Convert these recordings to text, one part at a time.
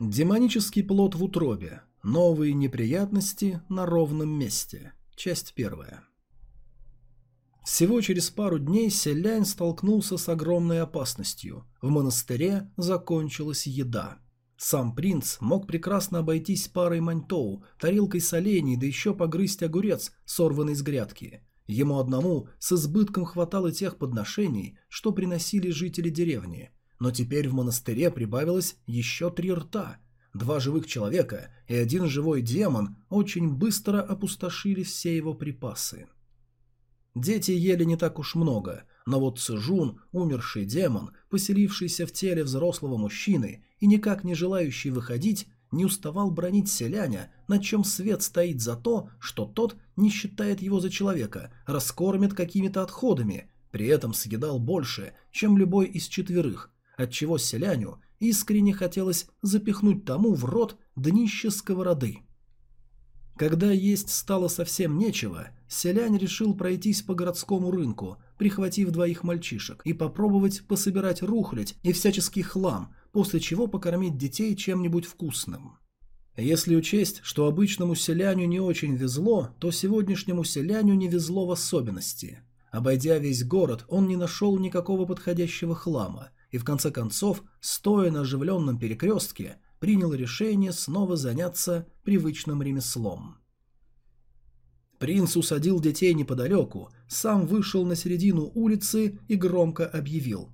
Демонический плод в утробе. Новые неприятности на ровном месте. Часть первая. Всего через пару дней Селянь столкнулся с огромной опасностью. В монастыре закончилась еда. Сам принц мог прекрасно обойтись парой маньтоу, тарелкой солений, да еще погрызть огурец, сорванный с грядки. Ему одному с избытком хватало тех подношений, что приносили жители деревни. Но теперь в монастыре прибавилось еще три рта. Два живых человека и один живой демон очень быстро опустошили все его припасы. Дети ели не так уж много, но вот Цзжун, умерший демон, поселившийся в теле взрослого мужчины и никак не желающий выходить, не уставал бронить селяня, на чем свет стоит за то, что тот не считает его за человека, раскормит какими-то отходами, при этом съедал больше, чем любой из четверых, отчего селяню искренне хотелось запихнуть тому в рот днище сковороды. Когда есть стало совсем нечего, селянь решил пройтись по городскому рынку, прихватив двоих мальчишек, и попробовать пособирать рухлядь и всяческий хлам, после чего покормить детей чем-нибудь вкусным. Если учесть, что обычному селяню не очень везло, то сегодняшнему селяню не везло в особенности. Обойдя весь город, он не нашел никакого подходящего хлама, и в конце концов, стоя на оживленном перекрестке, принял решение снова заняться привычным ремеслом. Принц усадил детей неподалеку, сам вышел на середину улицы и громко объявил.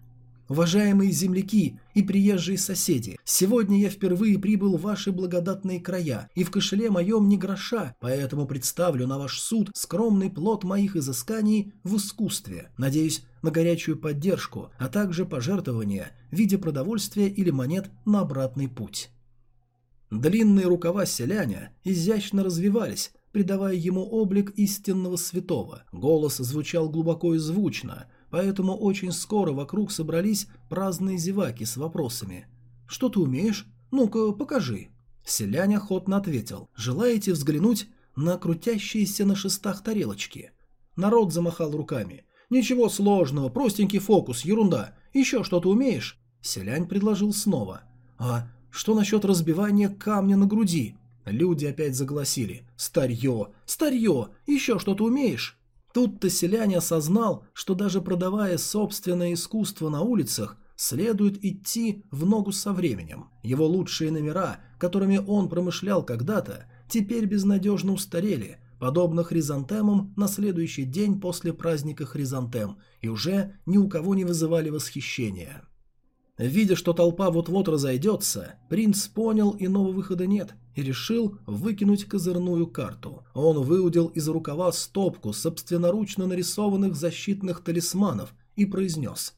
«Уважаемые земляки и приезжие соседи, сегодня я впервые прибыл в ваши благодатные края, и в кошеле моем не гроша, поэтому представлю на ваш суд скромный плод моих изысканий в искусстве. Надеюсь на горячую поддержку, а также пожертвования в виде продовольствия или монет на обратный путь». Длинные рукава селяня изящно развивались, придавая ему облик истинного святого. Голос звучал глубоко и звучно, поэтому очень скоро вокруг собрались праздные зеваки с вопросами. «Что ты умеешь? Ну-ка, покажи». Селянь охотно ответил. «Желаете взглянуть на крутящиеся на шестах тарелочки?» Народ замахал руками. «Ничего сложного, простенький фокус, ерунда. Еще что-то умеешь?» Селянь предложил снова. «А что насчет разбивания камня на груди?» Люди опять загласили. «Старье! Старье! Еще что-то умеешь?» Тут-то селянь осознал, что даже продавая собственное искусство на улицах, следует идти в ногу со временем. Его лучшие номера, которыми он промышлял когда-то, теперь безнадежно устарели, подобно хризантемам на следующий день после праздника хризантем, и уже ни у кого не вызывали восхищения. Видя, что толпа вот-вот разойдется, принц понял, иного выхода нет, и решил выкинуть козырную карту. Он выудил из рукава стопку собственноручно нарисованных защитных талисманов и произнес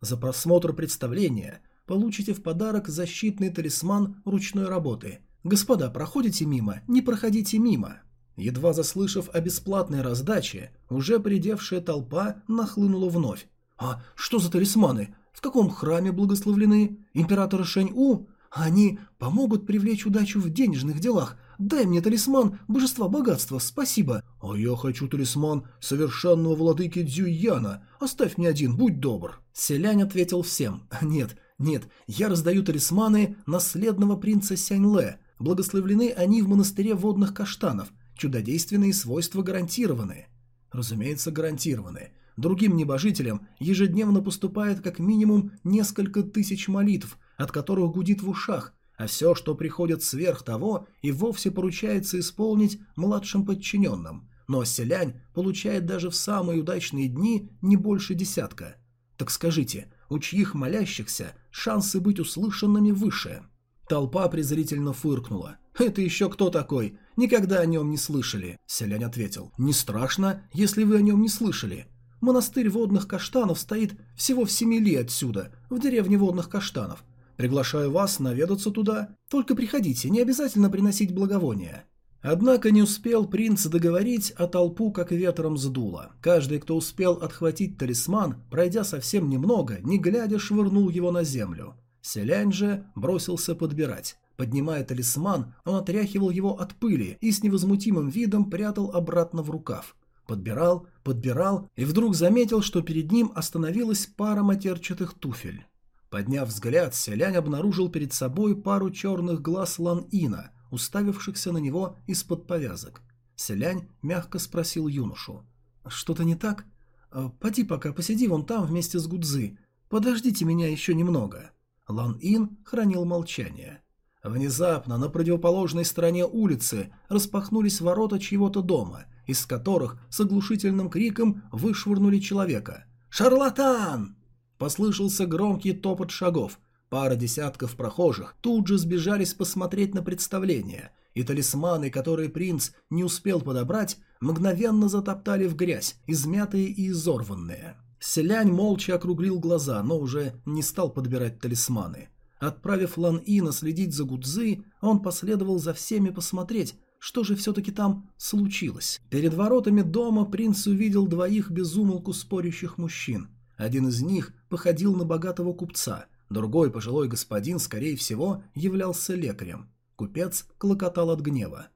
«За просмотр представления получите в подарок защитный талисман ручной работы. Господа, проходите мимо, не проходите мимо». Едва заслышав о бесплатной раздаче, уже придевшая толпа нахлынула вновь. «А что за талисманы? В каком храме благословлены? Императора Шэнь-У? Они помогут привлечь удачу в денежных делах. Дай мне талисман божества богатства, спасибо. А я хочу талисман совершенного владыки Дзюйяна. Оставь мне один, будь добр. Селянь ответил всем. Нет, нет, я раздаю талисманы наследного принца Сяньле. Благословлены они в монастыре водных каштанов. Чудодейственные свойства гарантированы. Разумеется, гарантированы. Другим небожителям ежедневно поступает как минимум несколько тысяч молитв, от которых гудит в ушах, а все, что приходит сверх того, и вовсе поручается исполнить младшим подчиненным. Но селянь получает даже в самые удачные дни не больше десятка. Так скажите, у чьих молящихся шансы быть услышанными выше? Толпа презрительно фыркнула. «Это еще кто такой? Никогда о нем не слышали», – селянь ответил. «Не страшно, если вы о нем не слышали. Монастырь водных каштанов стоит всего в семи ли отсюда, в деревне водных каштанов. Приглашаю вас наведаться туда. Только приходите, не обязательно приносить благовония». Однако не успел принц договорить, а толпу как ветром сдуло. Каждый, кто успел отхватить талисман, пройдя совсем немного, не глядя, швырнул его на землю. Селянь же бросился подбирать. Поднимая талисман, он отряхивал его от пыли и с невозмутимым видом прятал обратно в рукав. Подбирал, подбирал и вдруг заметил, что перед ним остановилась пара матерчатых туфель. Подняв взгляд, Селянь обнаружил перед собой пару черных глаз Лан-Ина, уставившихся на него из-под повязок. Селянь мягко спросил юношу. «Что-то не так? «А, Поди пока посиди вон там вместе с Гудзы. Подождите меня еще немного». Лан-Ин хранил молчание. Внезапно на противоположной стороне улицы распахнулись ворота чьего-то дома, из которых с оглушительным криком вышвырнули человека. «Шарлатан!» Послышался громкий топот шагов. Пара десятков прохожих тут же сбежались посмотреть на представление, и талисманы, которые принц не успел подобрать, мгновенно затоптали в грязь, измятые и изорванные. Селянь молча округлил глаза, но уже не стал подбирать талисманы. Отправив Лан Ина следить за Гудзы, он последовал за всеми посмотреть, что же все-таки там случилось. Перед воротами дома принц увидел двоих безумолку спорящих мужчин. Один из них походил на богатого купца, другой пожилой господин, скорее всего, являлся лекарем. Купец клокотал от гнева.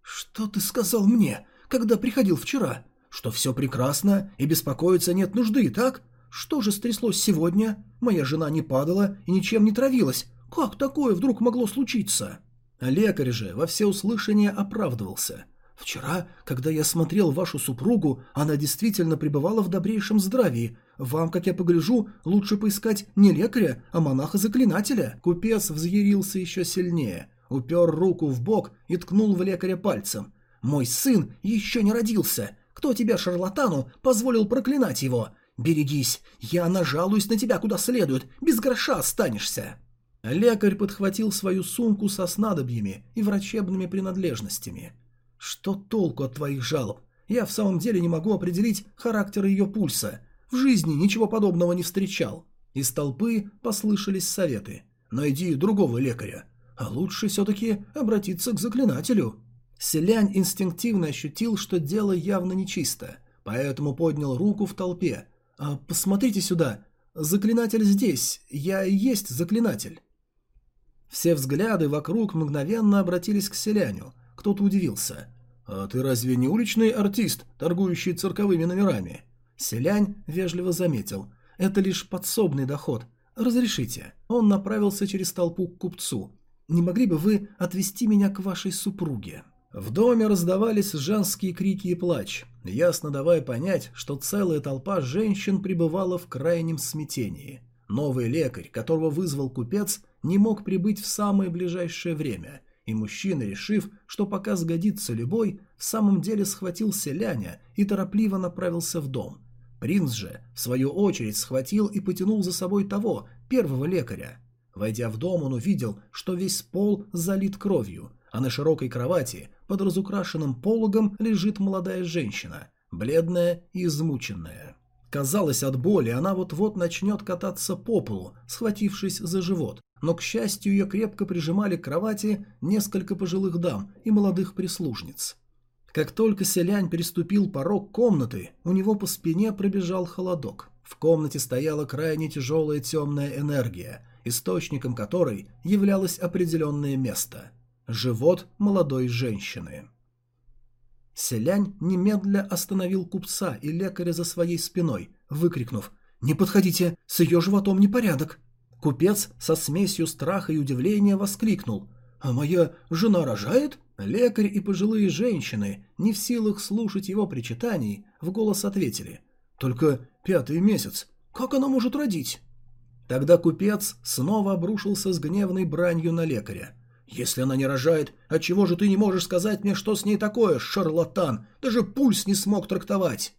«Что ты сказал мне, когда приходил вчера? Что все прекрасно и беспокоиться нет нужды, так? Что же стряслось сегодня? Моя жена не падала и ничем не травилась. Как такое вдруг могло случиться? Лекарь же во всеуслышание оправдывался. Вчера, когда я смотрел вашу супругу, она действительно пребывала в добрейшем здравии. Вам, как я погляжу, лучше поискать не лекаря, а монаха-заклинателя. Купец взъярился еще сильнее, упер руку в бок и ткнул в лекаря пальцем. Мой сын еще не родился. Кто тебя, шарлатану, позволил проклинать его? «Берегись, я нажалуюсь на тебя куда следует, без гроша останешься!» Лекарь подхватил свою сумку со снадобьями и врачебными принадлежностями. «Что толку от твоих жалоб? Я в самом деле не могу определить характер ее пульса. В жизни ничего подобного не встречал». Из толпы послышались советы. «Найди другого лекаря. А лучше все-таки обратиться к заклинателю». Селянь инстинктивно ощутил, что дело явно нечисто, поэтому поднял руку в толпе, «А, посмотрите сюда. Заклинатель здесь. Я есть заклинатель». Все взгляды вокруг мгновенно обратились к селяню. Кто-то удивился. «А ты разве не уличный артист, торгующий цирковыми номерами?» Селянь вежливо заметил. «Это лишь подсобный доход. Разрешите». Он направился через толпу к купцу. «Не могли бы вы отвезти меня к вашей супруге?» В доме раздавались женские крики и плач, ясно давая понять, что целая толпа женщин пребывала в крайнем смятении. Новый лекарь, которого вызвал купец, не мог прибыть в самое ближайшее время, и мужчина, решив, что пока сгодится любой, в самом деле схватил селяня и торопливо направился в дом. Принц же, в свою очередь, схватил и потянул за собой того, первого лекаря. Войдя в дом, он увидел, что весь пол залит кровью, а на широкой кровати под разукрашенным пологом лежит молодая женщина, бледная и измученная. Казалось, от боли она вот-вот начнет кататься по полу, схватившись за живот, но, к счастью, ее крепко прижимали к кровати несколько пожилых дам и молодых прислужниц. Как только селянь переступил порог комнаты, у него по спине пробежал холодок. В комнате стояла крайне тяжелая темная энергия, источником которой являлось определенное место. Живот молодой женщины. Селянь немедля остановил купца и лекаря за своей спиной, выкрикнув «Не подходите, с ее животом непорядок!» Купец со смесью страха и удивления воскликнул «А моя жена рожает?» Лекарь и пожилые женщины, не в силах слушать его причитаний, в голос ответили «Только пятый месяц, как она может родить?» Тогда купец снова обрушился с гневной бранью на лекаря. «Если она не рожает, отчего же ты не можешь сказать мне, что с ней такое, шарлатан? Даже пульс не смог трактовать!»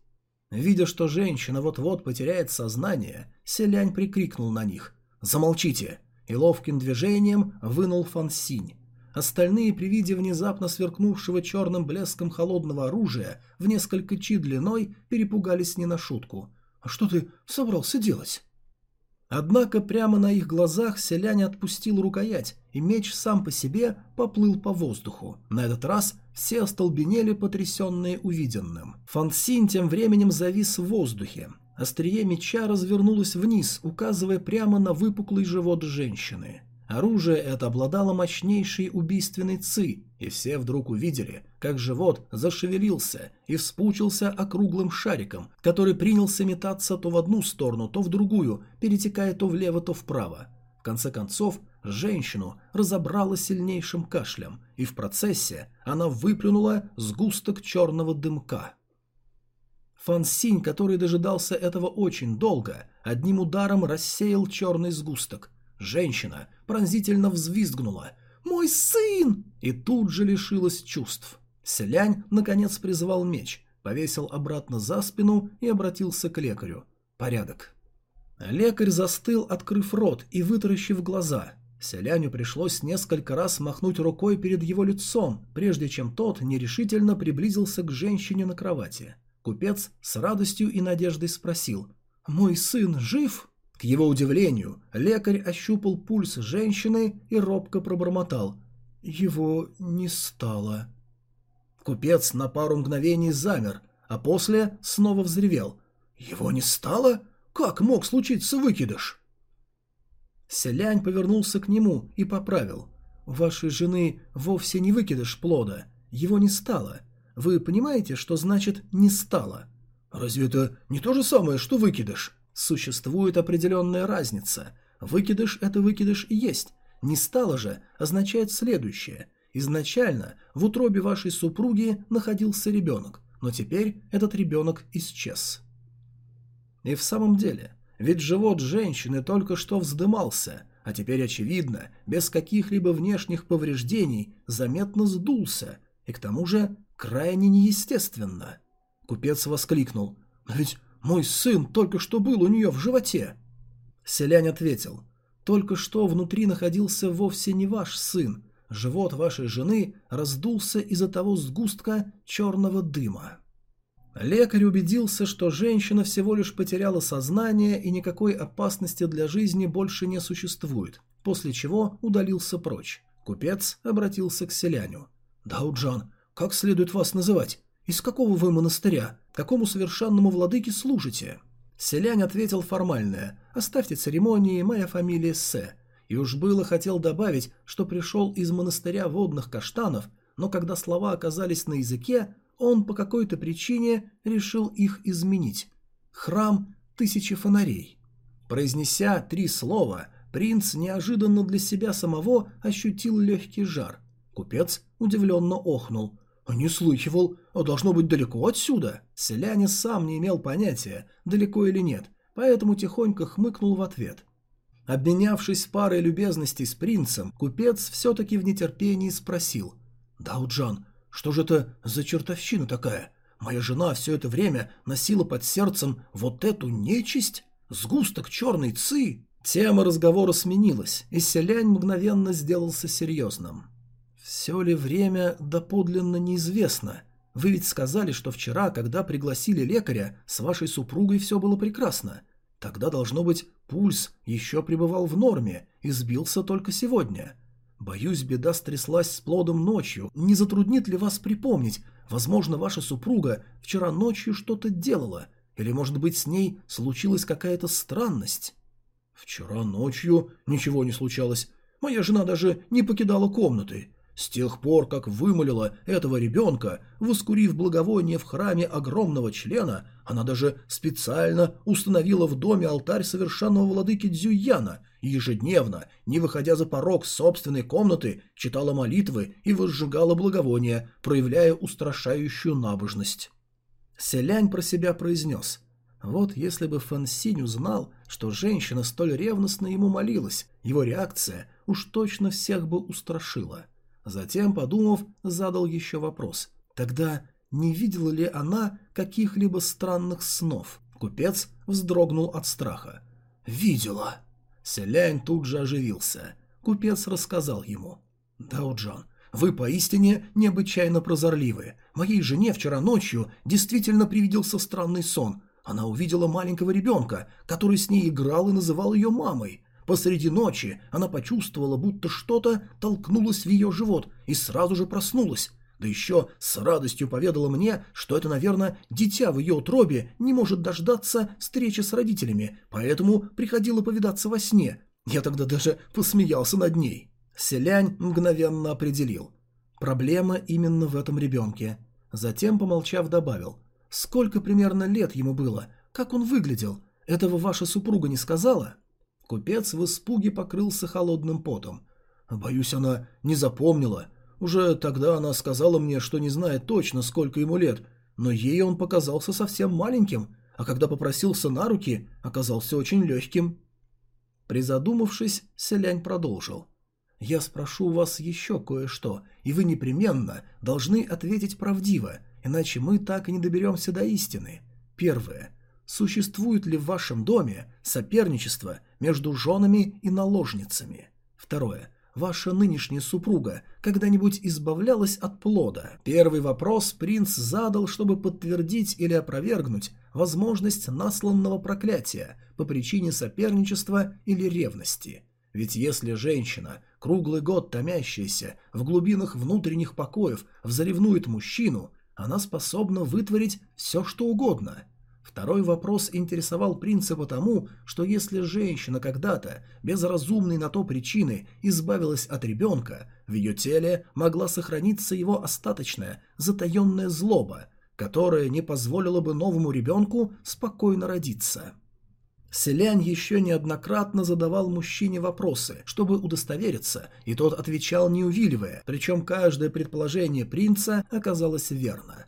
Видя, что женщина вот-вот потеряет сознание, селянь прикрикнул на них «Замолчите!» и ловким движением вынул фансинь. Остальные при виде внезапно сверкнувшего черным блеском холодного оружия в несколько чи длиной перепугались не на шутку. «А что ты собрался делать?» Однако прямо на их глазах селянь отпустил рукоять, и меч сам по себе поплыл по воздуху. На этот раз все остолбенели, потрясенные увиденным. Фансин тем временем завис в воздухе. Острие меча развернулось вниз, указывая прямо на выпуклый живот женщины. Оружие это обладало мощнейшей убийственной ци, и все вдруг увидели, как живот зашевелился и вспучился округлым шариком, который принялся метаться то в одну сторону, то в другую, перетекая то влево, то вправо. В конце концов, женщину разобрало сильнейшим кашлем, и в процессе она выплюнула сгусток черного дымка. Фан Синь, который дожидался этого очень долго, одним ударом рассеял черный сгусток. Женщина пронзительно взвизгнула «Мой сын!» и тут же лишилась чувств. Селянь, наконец, призвал меч, повесил обратно за спину и обратился к лекарю. Порядок. Лекарь застыл, открыв рот и вытаращив глаза. Селяню пришлось несколько раз махнуть рукой перед его лицом, прежде чем тот нерешительно приблизился к женщине на кровати. Купец с радостью и надеждой спросил «Мой сын жив?» К его удивлению, лекарь ощупал пульс женщины и робко пробормотал «Его не стало». Купец на пару мгновений замер, а после снова взревел «Его не стало? Как мог случиться выкидыш?» Селянь повернулся к нему и поправил «Вашей жены вовсе не выкидыш плода, его не стало. Вы понимаете, что значит «не стало»? Разве это не то же самое, что выкидыш? Существует определенная разница. Выкидыш – это выкидыш и есть. Не стало же означает следующее. Изначально в утробе вашей супруги находился ребенок, но теперь этот ребенок исчез. И в самом деле, ведь живот женщины только что вздымался, а теперь, очевидно, без каких-либо внешних повреждений, заметно сдулся, и к тому же крайне неестественно. Купец воскликнул. «Но ведь мой сын только что был у нее в животе». Селянь ответил. «Только что внутри находился вовсе не ваш сын. Живот вашей жены раздулся из-за того сгустка черного дыма». Лекарь убедился, что женщина всего лишь потеряла сознание и никакой опасности для жизни больше не существует, после чего удалился прочь. Купец обратился к селяню. «Дауджан, как следует вас называть? Из какого вы монастыря? Какому совершенному владыке служите?» Селянь ответил формальное «Оставьте церемонии, моя фамилия Сэ». И уж было хотел добавить, что пришел из монастыря водных каштанов, но когда слова оказались на языке, он по какой-то причине решил их изменить. «Храм тысячи фонарей». Произнеся три слова, принц неожиданно для себя самого ощутил легкий жар. Купец удивленно охнул – «Не слыхивал, а должно быть далеко отсюда». Селянин сам не имел понятия, далеко или нет, поэтому тихонько хмыкнул в ответ. Обменявшись парой любезностей с принцем, купец все-таки в нетерпении спросил. «Дауджан, что же это за чертовщина такая? Моя жена все это время носила под сердцем вот эту нечисть? Сгусток черной ци?» Тема разговора сменилась, и селянь мгновенно сделался серьезным. «Все ли время доподлинно неизвестно? Вы ведь сказали, что вчера, когда пригласили лекаря, с вашей супругой все было прекрасно. Тогда, должно быть, пульс еще пребывал в норме и сбился только сегодня. Боюсь, беда стряслась с плодом ночью. Не затруднит ли вас припомнить? Возможно, ваша супруга вчера ночью что-то делала, или, может быть, с ней случилась какая-то странность?» «Вчера ночью ничего не случалось. Моя жена даже не покидала комнаты». С тех пор, как вымолила этого ребенка, воскурив благовоние в храме огромного члена, она даже специально установила в доме алтарь совершенного владыки Дзюяна и ежедневно, не выходя за порог собственной комнаты, читала молитвы и возжигала благовония, проявляя устрашающую набожность. Селянь про себя произнес. Вот если бы Фэн Синь узнал, что женщина столь ревностно ему молилась, его реакция уж точно всех бы устрашила. Затем, подумав, задал еще вопрос. Тогда не видела ли она каких-либо странных снов? Купец вздрогнул от страха. «Видела». Селянь тут же оживился. Купец рассказал ему. «Даоджан, вы поистине необычайно прозорливы. Моей жене вчера ночью действительно привиделся странный сон. Она увидела маленького ребенка, который с ней играл и называл ее мамой. Посреди ночи она почувствовала, будто что-то толкнулось в ее живот и сразу же проснулась. Да еще с радостью поведала мне, что это, наверное, дитя в ее утробе не может дождаться встречи с родителями, поэтому приходила повидаться во сне. Я тогда даже посмеялся над ней. Селянь мгновенно определил. Проблема именно в этом ребенке. Затем, помолчав, добавил. Сколько примерно лет ему было? Как он выглядел? Этого ваша супруга не сказала? Купец в испуге покрылся холодным потом. Боюсь, она не запомнила. Уже тогда она сказала мне, что не знает точно, сколько ему лет, но ей он показался совсем маленьким, а когда попросился на руки, оказался очень легким. Призадумавшись, селянь продолжил. «Я спрошу вас еще кое-что, и вы непременно должны ответить правдиво, иначе мы так и не доберемся до истины. Первое. Существует ли в вашем доме соперничество между женами и наложницами? Второе ваша нынешняя супруга когда-нибудь избавлялась от плода? Первый вопрос принц задал, чтобы подтвердить или опровергнуть возможность насланного проклятия по причине соперничества или ревности. Ведь если женщина, круглый год томящаяся в глубинах внутренних покоев, взревнует мужчину, она способна вытворить все, что угодно – Второй вопрос интересовал принца потому, что если женщина когда-то, без разумной на то причины, избавилась от ребенка, в ее теле могла сохраниться его остаточная, затаенная злоба, которая не позволила бы новому ребенку спокойно родиться. Селянь еще неоднократно задавал мужчине вопросы, чтобы удостовериться, и тот отвечал не увиливая, причем каждое предположение принца оказалось верно.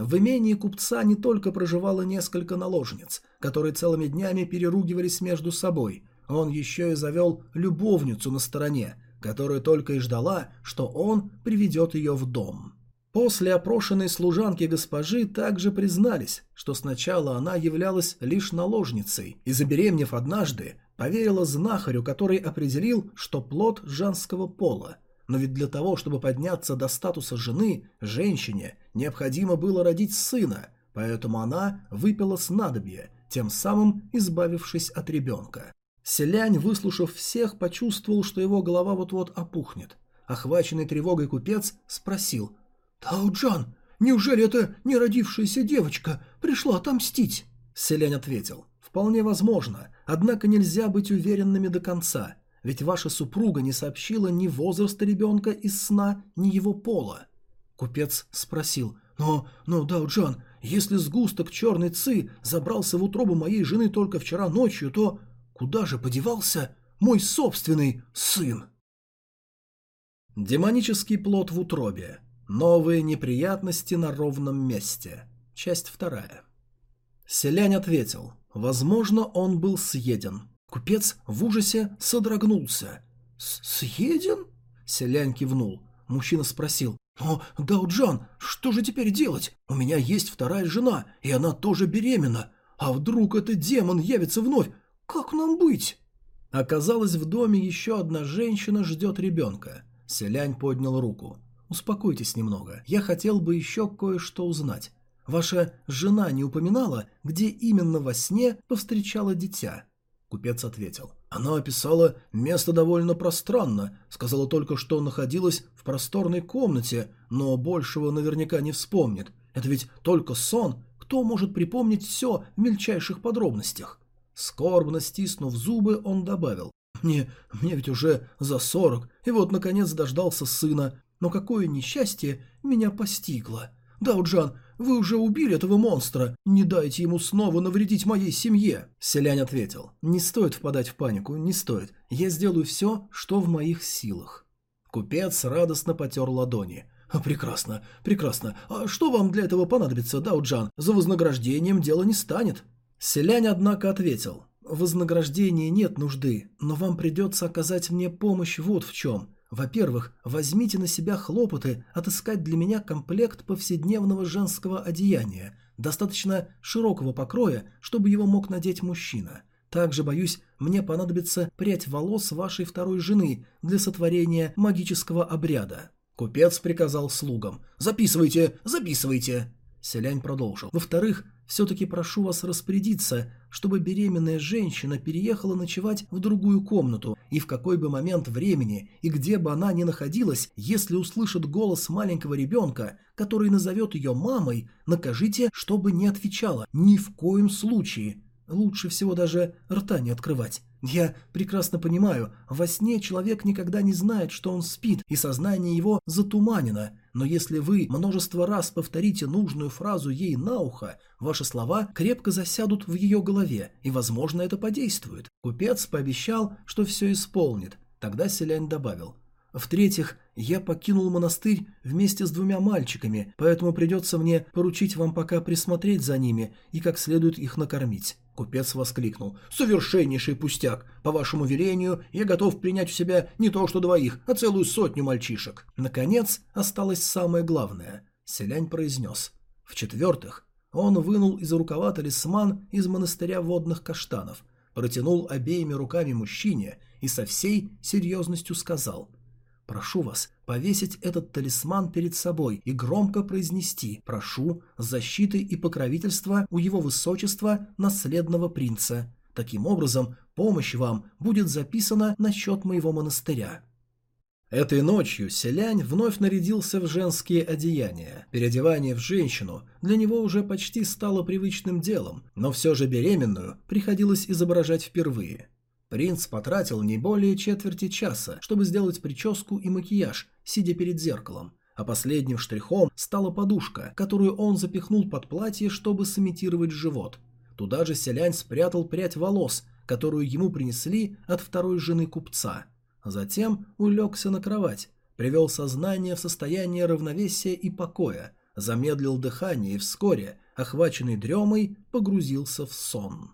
В имении купца не только проживало несколько наложниц, которые целыми днями переругивались между собой, он еще и завел любовницу на стороне, которая только и ждала, что он приведет ее в дом. После опрошенной служанки госпожи также признались, что сначала она являлась лишь наложницей и, забеременев однажды, поверила знахарю, который определил, что плод женского пола – но ведь для того, чтобы подняться до статуса жены, женщине необходимо было родить сына, поэтому она выпила снадобье, тем самым избавившись от ребенка. Селянь, выслушав всех, почувствовал, что его голова вот-вот опухнет. Охваченный тревогой купец спросил «Тауджан, неужели эта неродившаяся девочка пришла отомстить?» Селянь ответил «Вполне возможно, однако нельзя быть уверенными до конца. Ведь ваша супруга не сообщила ни возраста ребенка из сна, ни его пола. Купец спросил, «Но, но, Дао Джан, если сгусток черной ци забрался в утробу моей жены только вчера ночью, то куда же подевался мой собственный сын?» Демонический плод в утробе. Новые неприятности на ровном месте. Часть вторая. Селянь ответил, возможно, он был съеден. Купец в ужасе содрогнулся. «Съеден?» Селянь кивнул. Мужчина спросил. «О, Даоджан, что же теперь делать? У меня есть вторая жена, и она тоже беременна. А вдруг этот демон явится вновь? Как нам быть?» Оказалось, в доме еще одна женщина ждет ребенка. Селянь поднял руку. «Успокойтесь немного. Я хотел бы еще кое-что узнать. Ваша жена не упоминала, где именно во сне повстречала дитя?» Купец ответил. Она описала место довольно пространно, сказала только, что находилась в просторной комнате, но большего наверняка не вспомнит. Это ведь только сон, кто может припомнить все в мельчайших подробностях? Скорбно стиснув зубы, он добавил. «Мне, мне ведь уже за сорок, и вот, наконец, дождался сына. Но какое несчастье меня постигло. Дауджан, вы уже убили этого монстра. Не дайте ему снова навредить моей семье. Селянь ответил. Не стоит впадать в панику, не стоит. Я сделаю все, что в моих силах. Купец радостно потер ладони. «Прекрасно, прекрасно. А что вам для этого понадобится, Дауджан? За вознаграждением дело не станет». Селянь, однако, ответил. «Вознаграждения нет нужды, но вам придется оказать мне помощь вот в чем. Во-первых, возьмите на себя хлопоты отыскать для меня комплект повседневного женского одеяния, достаточно широкого покроя, чтобы его мог надеть мужчина. Также, боюсь, мне понадобится прядь волос вашей второй жены для сотворения магического обряда». Купец приказал слугам «Записывайте, записывайте!» Селянь продолжил. «Во-вторых, все-таки прошу вас распорядиться, чтобы беременная женщина переехала ночевать в другую комнату, и в какой бы момент времени и где бы она ни находилась, если услышит голос маленького ребенка, который назовет ее мамой, накажите, чтобы не отвечала. Ни в коем случае. Лучше всего даже рта не открывать. Я прекрасно понимаю, во сне человек никогда не знает, что он спит, и сознание его затуманено, но если вы множество раз повторите нужную фразу ей на ухо, ваши слова крепко засядут в ее голове, и, возможно, это подействует. Купец пообещал, что все исполнит. Тогда селянь добавил. В-третьих, я покинул монастырь вместе с двумя мальчиками, поэтому придется мне поручить вам пока присмотреть за ними и как следует их накормить. Купец воскликнул. «Совершеннейший пустяк! По вашему велению я готов принять у себя не то что двоих, а целую сотню мальчишек!» Наконец, осталось самое главное. Селянь произнес. В-четвертых, он вынул из рукава талисман из монастыря водных каштанов, протянул обеими руками мужчине и со всей серьезностью сказал «Прошу вас повесить этот талисман перед собой и громко произнести «Прошу защиты и покровительства у его высочества, наследного принца». Таким образом, помощь вам будет записана на счет моего монастыря». Этой ночью Селянь вновь нарядился в женские одеяния. Переодевание в женщину для него уже почти стало привычным делом, но все же беременную приходилось изображать впервые. Принц потратил не более четверти часа, чтобы сделать прическу и макияж, сидя перед зеркалом, а последним штрихом стала подушка, которую он запихнул под платье, чтобы сымитировать живот. Туда же селянь спрятал прядь волос, которую ему принесли от второй жены купца. Затем улегся на кровать, привел сознание в состояние равновесия и покоя, замедлил дыхание и вскоре, охваченный дремой, погрузился в сон.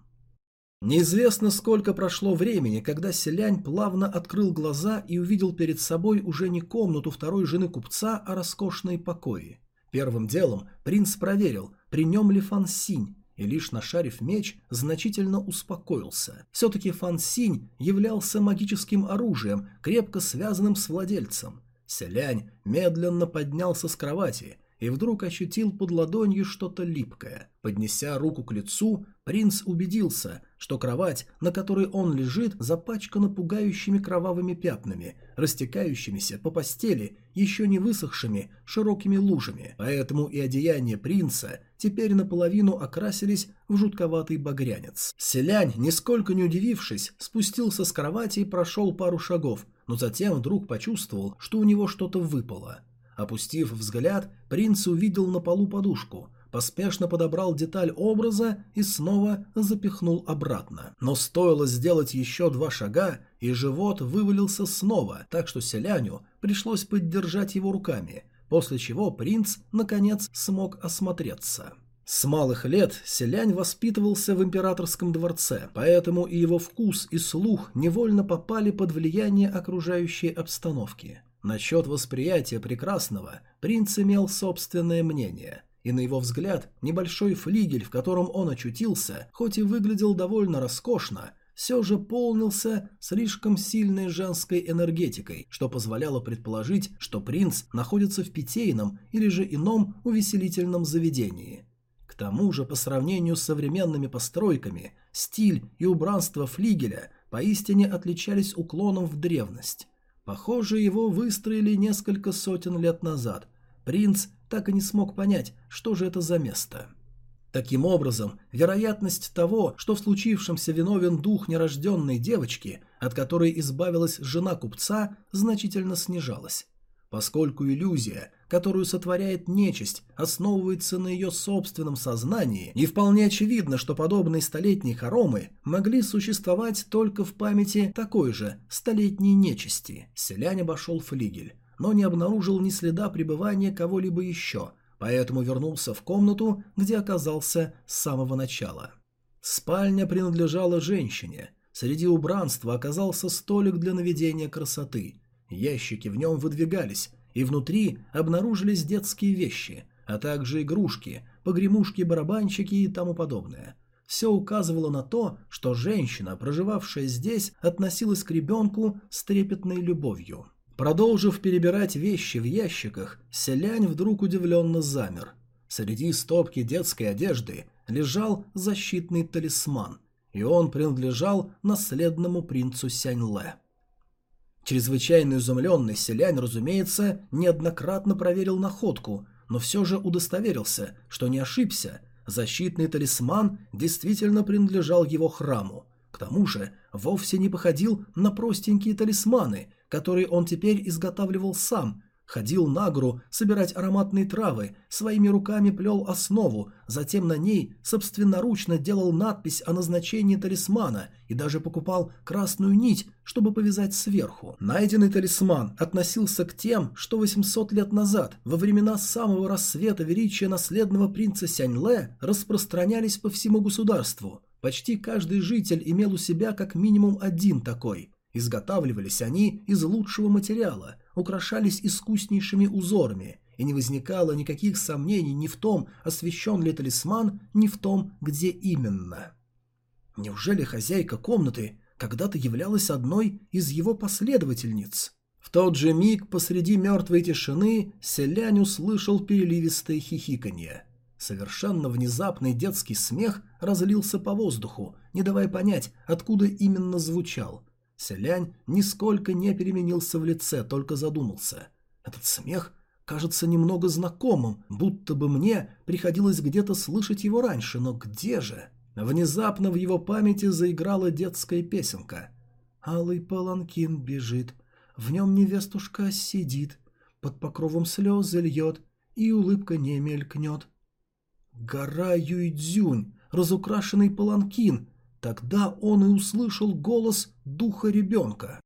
Неизвестно, сколько прошло времени, когда селянь плавно открыл глаза и увидел перед собой уже не комнату второй жены купца, а роскошные покои. Первым делом принц проверил, при нем ли Фан Синь, и лишь нашарив меч, значительно успокоился. Все-таки Фан Синь являлся магическим оружием, крепко связанным с владельцем. Селянь медленно поднялся с кровати и вдруг ощутил под ладонью что-то липкое. Поднеся руку к лицу, принц убедился, что кровать, на которой он лежит, запачкана пугающими кровавыми пятнами, растекающимися по постели, еще не высохшими широкими лужами. Поэтому и одеяния принца теперь наполовину окрасились в жутковатый багрянец. Селянь, нисколько не удивившись, спустился с кровати и прошел пару шагов, но затем вдруг почувствовал, что у него что-то выпало. Опустив взгляд, принц увидел на полу подушку, поспешно подобрал деталь образа и снова запихнул обратно. Но стоило сделать еще два шага, и живот вывалился снова, так что селяню пришлось поддержать его руками, после чего принц, наконец, смог осмотреться. С малых лет селянь воспитывался в императорском дворце, поэтому и его вкус и слух невольно попали под влияние окружающей обстановки. Насчет восприятия прекрасного принц имел собственное мнение, и на его взгляд небольшой флигель, в котором он очутился, хоть и выглядел довольно роскошно, все же полнился слишком сильной женской энергетикой, что позволяло предположить, что принц находится в питейном или же ином увеселительном заведении. К тому же, по сравнению с современными постройками, стиль и убранство флигеля поистине отличались уклоном в древность. Похоже, его выстроили несколько сотен лет назад. Принц так и не смог понять, что же это за место. Таким образом, вероятность того, что в случившемся виновен дух нерожденной девочки, от которой избавилась жена купца, значительно снижалась. Поскольку иллюзия, которую сотворяет нечисть, основывается на ее собственном сознании, и вполне очевидно, что подобные столетние хоромы могли существовать только в памяти такой же столетней нечисти. Селянь обошел флигель, но не обнаружил ни следа пребывания кого-либо еще, поэтому вернулся в комнату, где оказался с самого начала. Спальня принадлежала женщине. Среди убранства оказался столик для наведения красоты. Ящики в нем выдвигались, и внутри обнаружились детские вещи, а также игрушки, погремушки-барабанщики и тому подобное. Все указывало на то, что женщина, проживавшая здесь, относилась к ребенку с трепетной любовью. Продолжив перебирать вещи в ящиках, селянь вдруг удивленно замер. Среди стопки детской одежды лежал защитный талисман, и он принадлежал наследному принцу Сяньле. Чрезвычайно изумленный селянь, разумеется, неоднократно проверил находку, но все же удостоверился, что не ошибся. Защитный талисман действительно принадлежал его храму. К тому же вовсе не походил на простенькие талисманы, которые он теперь изготавливал сам, Ходил на гору собирать ароматные травы, своими руками плел основу, затем на ней собственноручно делал надпись о назначении талисмана и даже покупал красную нить, чтобы повязать сверху. Найденный талисман относился к тем, что 800 лет назад, во времена самого рассвета величия наследного принца Сяньле, распространялись по всему государству. Почти каждый житель имел у себя как минимум один такой. Изготавливались они из лучшего материала – украшались искуснейшими узорами, и не возникало никаких сомнений ни в том, освещен ли талисман, ни в том, где именно. Неужели хозяйка комнаты когда-то являлась одной из его последовательниц? В тот же миг посреди мертвой тишины селянь услышал переливистое хихиканье. Совершенно внезапный детский смех разлился по воздуху, не давая понять, откуда именно звучал. Селянь нисколько не переменился в лице, только задумался. Этот смех кажется немного знакомым, будто бы мне приходилось где-то слышать его раньше, но где же? Внезапно в его памяти заиграла детская песенка. «Алый паланкин бежит, в нем невестушка сидит, под покровом слезы льет, и улыбка не мелькнет». «Гора Юйдзюнь, разукрашенный паланкин», Тогда он и услышал голос духа ребенка.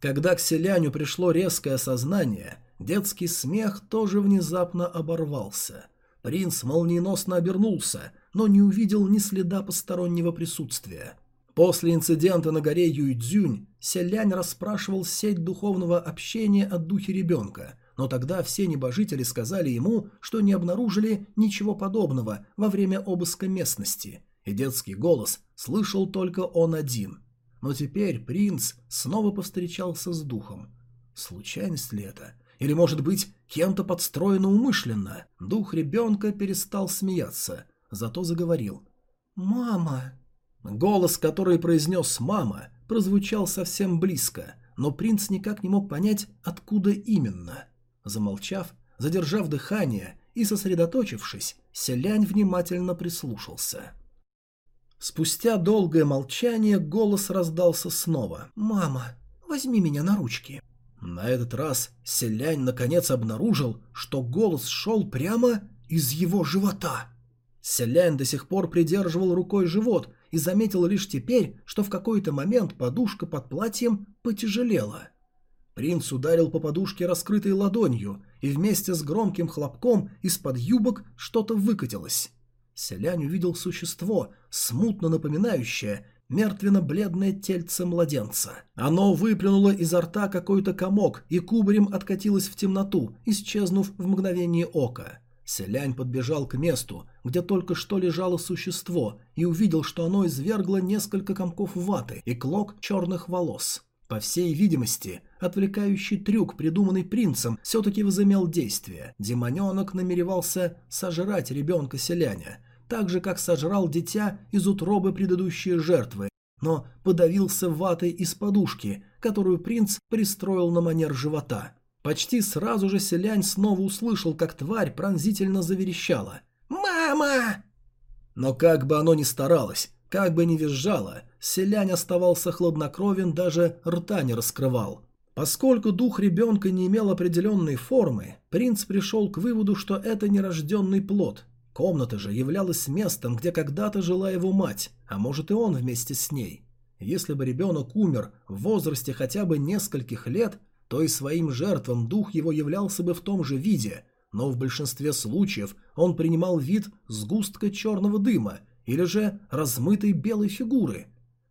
Когда к селяню пришло резкое осознание, детский смех тоже внезапно оборвался. Принц молниеносно обернулся, но не увидел ни следа постороннего присутствия. После инцидента на горе Юйцзюнь селянь расспрашивал сеть духовного общения о духе ребенка, но тогда все небожители сказали ему, что не обнаружили ничего подобного во время обыска местности, и детский голос слышал только он один. Но теперь принц снова повстречался с духом. Случайность ли это? Или, может быть, кем-то подстроено умышленно? Дух ребенка перестал смеяться, зато заговорил. «Мама!» Голос, который произнес «мама», прозвучал совсем близко, но принц никак не мог понять, откуда именно. Замолчав, задержав дыхание и сосредоточившись, селянь внимательно прислушался. Спустя долгое молчание голос раздался снова. «Мама, возьми меня на ручки». На этот раз селянь наконец обнаружил, что голос шел прямо из его живота. Селянь до сих пор придерживал рукой живот и заметил лишь теперь, что в какой-то момент подушка под платьем потяжелела. Принц ударил по подушке раскрытой ладонью, и вместе с громким хлопком из-под юбок что-то выкатилось. Селянь увидел существо, смутно напоминающее мертвенно-бледное тельце младенца. Оно выплюнуло изо рта какой-то комок и кубарем откатилось в темноту, исчезнув в мгновение ока. Селянь подбежал к месту, где только что лежало существо, и увидел, что оно извергло несколько комков ваты и клок черных волос. По всей видимости, отвлекающий трюк, придуманный принцем, все-таки возымел действие. Демоненок намеревался сожрать ребенка-селяня, так же, как сожрал дитя из утробы предыдущей жертвы, но подавился ватой из подушки, которую принц пристроил на манер живота. Почти сразу же селянь снова услышал, как тварь пронзительно заверещала. «Мама!» Но как бы оно ни старалось, как бы ни визжало, селянь оставался хладнокровен, даже рта не раскрывал. Поскольку дух ребенка не имел определенной формы, принц пришел к выводу, что это нерожденный плод, Комната же являлась местом, где когда-то жила его мать, а может и он вместе с ней. Если бы ребенок умер в возрасте хотя бы нескольких лет, то и своим жертвам дух его являлся бы в том же виде, но в большинстве случаев он принимал вид сгустка черного дыма или же размытой белой фигуры.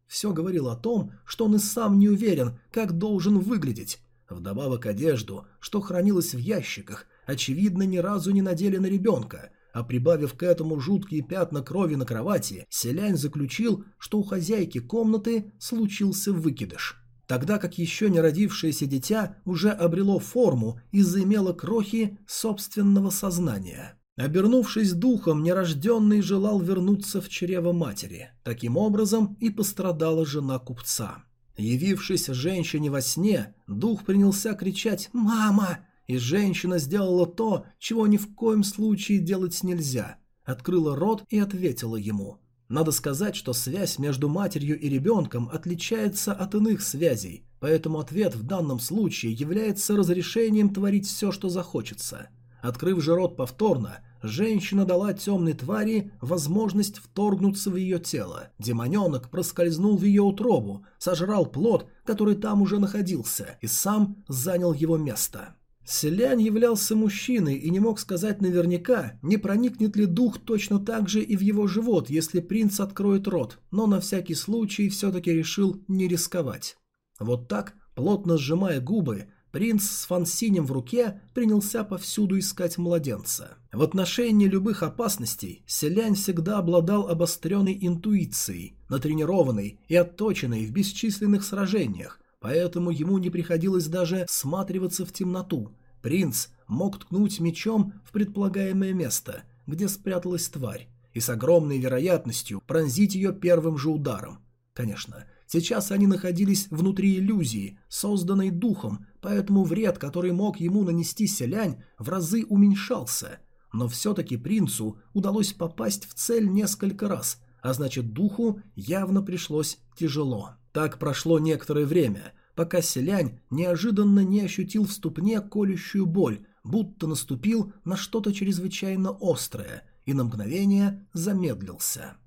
Все говорило о том, что он и сам не уверен, как должен выглядеть. Вдобавок одежду, что хранилось в ящиках, очевидно, ни разу не надели на ребенка, а прибавив к этому жуткие пятна крови на кровати, селянь заключил, что у хозяйки комнаты случился выкидыш. Тогда как еще не родившееся дитя уже обрело форму и заимело крохи собственного сознания. Обернувшись духом, нерожденный желал вернуться в чрево матери. Таким образом и пострадала жена купца. Явившись женщине во сне, дух принялся кричать «Мама!» И женщина сделала то, чего ни в коем случае делать нельзя. открыла рот и ответила ему. Надо сказать, что связь между матерью и ребенком отличается от иных связей, поэтому ответ в данном случае является разрешением творить все, что захочется. Открыв же рот повторно, женщина дала темной твари возможность вторгнуться в ее тело. Демоненок проскользнул в ее утробу, сожрал плод, который там уже находился, и сам занял его место. Селянь являлся мужчиной и не мог сказать наверняка, не проникнет ли дух точно так же и в его живот, если принц откроет рот, но на всякий случай все-таки решил не рисковать. Вот так, плотно сжимая губы, принц с фансинем в руке принялся повсюду искать младенца. В отношении любых опасностей Селянь всегда обладал обостренной интуицией, натренированной и отточенной в бесчисленных сражениях, поэтому ему не приходилось даже сматриваться в темноту. Принц мог ткнуть мечом в предполагаемое место, где спряталась тварь, и с огромной вероятностью пронзить ее первым же ударом. Конечно, сейчас они находились внутри иллюзии, созданной духом, поэтому вред, который мог ему нанести селянь, в разы уменьшался. Но все-таки принцу удалось попасть в цель несколько раз, а значит духу явно пришлось тяжело. Так прошло некоторое время, пока селянь неожиданно не ощутил в ступне колющую боль, будто наступил на что-то чрезвычайно острое, и на мгновение замедлился.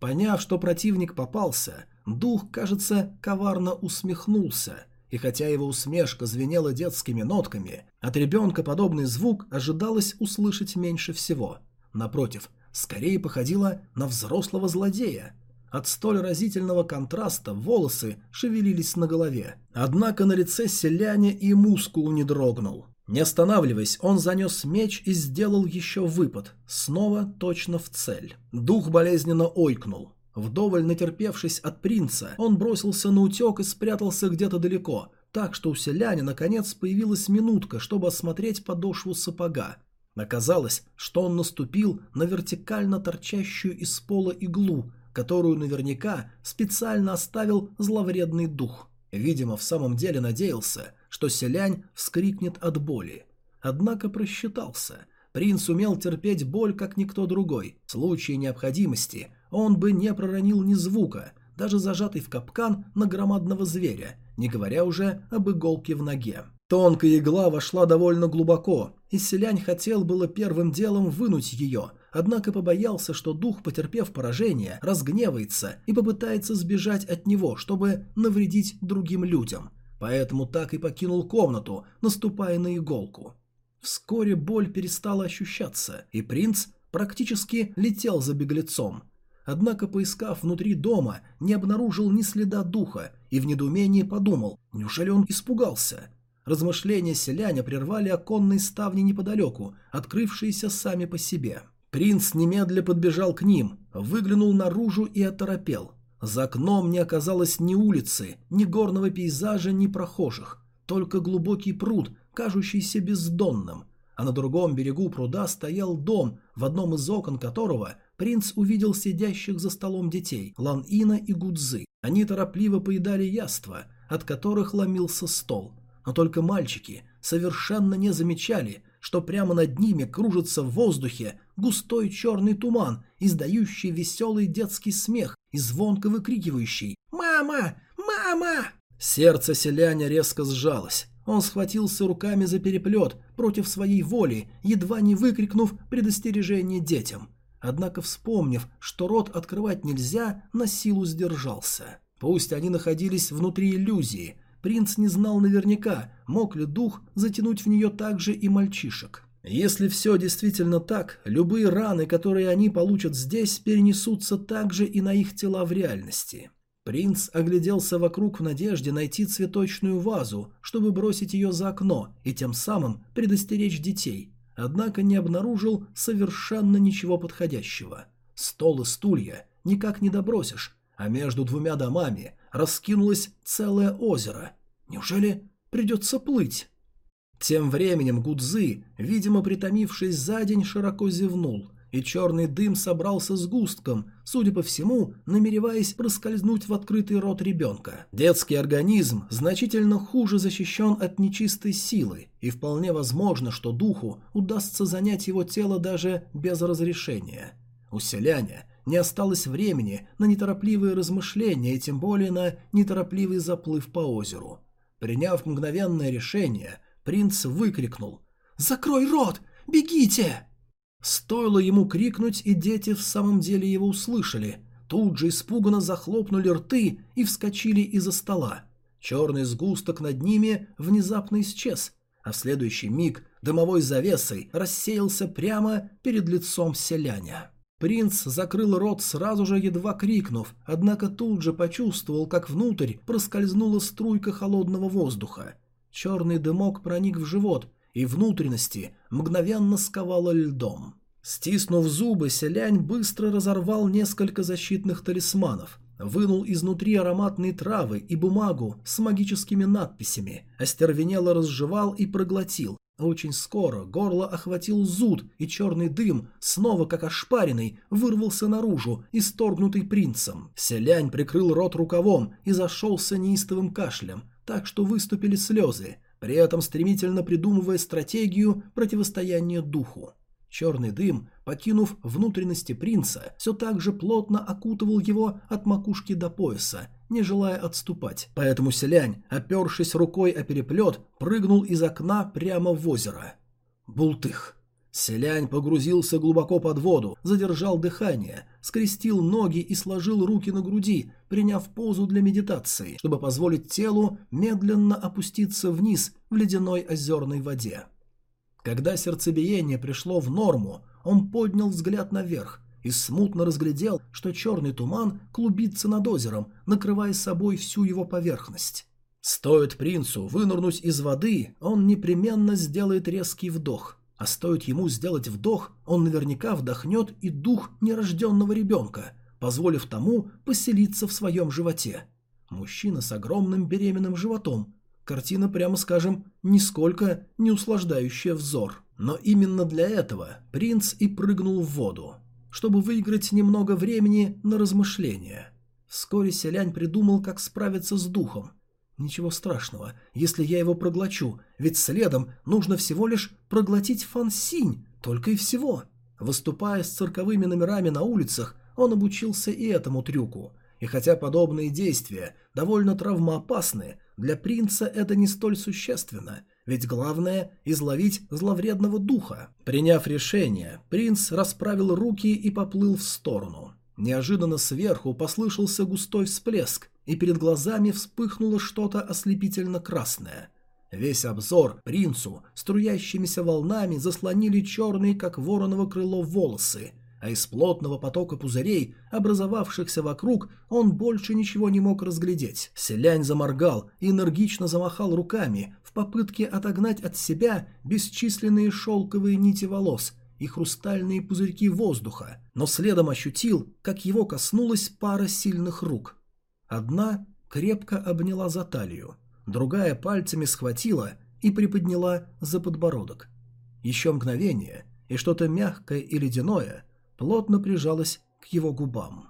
Поняв, что противник попался, дух, кажется, коварно усмехнулся, и хотя его усмешка звенела детскими нотками, от ребенка подобный звук ожидалось услышать меньше всего. Напротив, скорее походило на взрослого злодея – от столь разительного контраста волосы шевелились на голове. Однако на лице селяне и мускул не дрогнул. Не останавливаясь, он занес меч и сделал еще выпад, снова точно в цель. Дух болезненно ойкнул. Вдоволь натерпевшись от принца, он бросился на утек и спрятался где-то далеко, так что у селяня наконец появилась минутка, чтобы осмотреть подошву сапога. Оказалось, что он наступил на вертикально торчащую из пола иглу, которую наверняка специально оставил зловредный дух. Видимо, в самом деле надеялся, что селянь вскрикнет от боли. Однако просчитался. Принц умел терпеть боль, как никто другой. В случае необходимости он бы не проронил ни звука, даже зажатый в капкан на громадного зверя, не говоря уже об иголке в ноге. Тонкая игла вошла довольно глубоко, и селянь хотел было первым делом вынуть ее, однако побоялся, что дух, потерпев поражение, разгневается и попытается сбежать от него, чтобы навредить другим людям. Поэтому так и покинул комнату, наступая на иголку. Вскоре боль перестала ощущаться, и принц практически летел за беглецом. Однако, поискав внутри дома, не обнаружил ни следа духа и в недоумении подумал, неужели он испугался? Размышления селяня прервали оконные ставни неподалеку, открывшиеся сами по себе. Принц немедля подбежал к ним, выглянул наружу и оторопел. За окном не оказалось ни улицы, ни горного пейзажа, ни прохожих. Только глубокий пруд, кажущийся бездонным. А на другом берегу пруда стоял дом, в одном из окон которого принц увидел сидящих за столом детей, Лан-Ина и Гудзы. Они торопливо поедали яства, от которых ломился стол. Но только мальчики совершенно не замечали, что прямо над ними кружится в воздухе густой черный туман, издающий веселый детский смех и звонко выкрикивающий «Мама! Мама!». Сердце селяня резко сжалось. Он схватился руками за переплет против своей воли, едва не выкрикнув предостережение детям. Однако, вспомнив, что рот открывать нельзя, на силу сдержался. Пусть они находились внутри иллюзии, Принц не знал наверняка, мог ли дух затянуть в нее также и мальчишек. Если все действительно так, любые раны, которые они получат здесь, перенесутся также и на их тела в реальности. Принц огляделся вокруг в надежде найти цветочную вазу, чтобы бросить ее за окно и тем самым предостеречь детей, однако не обнаружил совершенно ничего подходящего. Стол и стулья никак не добросишь, а между двумя домами раскинулось целое озеро. Неужели придется плыть? Тем временем Гудзы, видимо притомившись за день, широко зевнул, и черный дым собрался с густком, судя по всему, намереваясь проскользнуть в открытый рот ребенка. Детский организм значительно хуже защищен от нечистой силы, и вполне возможно, что духу удастся занять его тело даже без разрешения. У селяня не осталось времени на неторопливые размышления и тем более на неторопливый заплыв по озеру. Приняв мгновенное решение, принц выкрикнул «Закрой рот! Бегите!» Стоило ему крикнуть, и дети в самом деле его услышали. Тут же испуганно захлопнули рты и вскочили из-за стола. Черный сгусток над ними внезапно исчез, а в следующий миг дымовой завесой рассеялся прямо перед лицом селяня. Принц закрыл рот сразу же, едва крикнув, однако тут же почувствовал, как внутрь проскользнула струйка холодного воздуха. Черный дымок проник в живот, и внутренности мгновенно сковало льдом. Стиснув зубы, селянь быстро разорвал несколько защитных талисманов, вынул изнутри ароматные травы и бумагу с магическими надписями, остервенело разжевал и проглотил. Очень скоро горло охватил зуд, и черный дым, снова как ошпаренный, вырвался наружу, исторгнутый принцем. Селянь прикрыл рот рукавом и зашелся неистовым кашлем, так что выступили слезы, при этом стремительно придумывая стратегию противостояния духу. Черный дым, покинув внутренности принца, все так же плотно окутывал его от макушки до пояса, не желая отступать. Поэтому селянь, опершись рукой о переплет, прыгнул из окна прямо в озеро. Бултых. Селянь погрузился глубоко под воду, задержал дыхание, скрестил ноги и сложил руки на груди, приняв позу для медитации, чтобы позволить телу медленно опуститься вниз в ледяной озерной воде. Когда сердцебиение пришло в норму, он поднял взгляд наверх и смутно разглядел, что черный туман клубится над озером, накрывая собой всю его поверхность. Стоит принцу вынырнуть из воды, он непременно сделает резкий вдох. А стоит ему сделать вдох, он наверняка вдохнет и дух нерожденного ребенка, позволив тому поселиться в своем животе. Мужчина с огромным беременным животом, Картина, прямо скажем, нисколько не услаждающая взор. Но именно для этого принц и прыгнул в воду, чтобы выиграть немного времени на размышления. Вскоре селянь придумал, как справиться с духом. Ничего страшного, если я его проглочу, ведь следом нужно всего лишь проглотить фансинь, только и всего. Выступая с цирковыми номерами на улицах, он обучился и этому трюку. И хотя подобные действия довольно травмоопасны, для принца это не столь существенно, ведь главное – изловить зловредного духа. Приняв решение, принц расправил руки и поплыл в сторону. Неожиданно сверху послышался густой всплеск, и перед глазами вспыхнуло что-то ослепительно красное. Весь обзор принцу струящимися волнами заслонили черные, как вороново крыло, волосы – а из плотного потока пузырей, образовавшихся вокруг, он больше ничего не мог разглядеть. Селянь заморгал и энергично замахал руками в попытке отогнать от себя бесчисленные шелковые нити волос и хрустальные пузырьки воздуха, но следом ощутил, как его коснулась пара сильных рук. Одна крепко обняла за талию, другая пальцами схватила и приподняла за подбородок. Еще мгновение, и что-то мягкое и ледяное – плотно прижалась к его губам.